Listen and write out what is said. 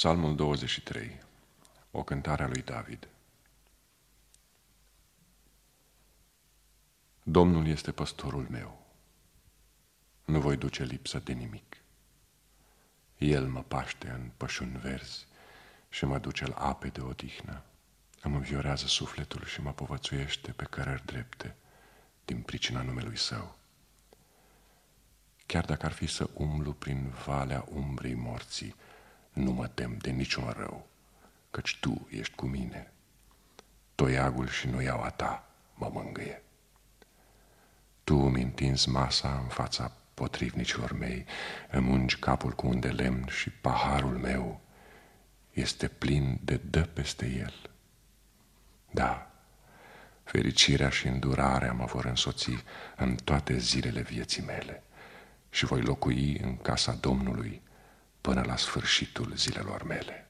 Psalmul 23, o cântare a lui David. Domnul este păstorul meu, nu voi duce lipsă de nimic. El mă paște în pășuni verzi și mă duce la ape de odihnă. Îmi înviorează sufletul și mă povățuiește pe cărări drepte din pricina numelui său. Chiar dacă ar fi să umblu prin valea umbrei morții, nu mă tem de niciun rău, căci Tu ești cu mine. Toiagul și noiaua Ta mă mângâie. Tu îmi întinzi masa în fața potrivnicilor mei, îmi ungi capul cu un de lemn și paharul meu este plin de dă peste el. Da, fericirea și îndurarea mă vor însoți în toate zilele vieții mele și voi locui în casa Domnului până la sfârșitul zilelor mele.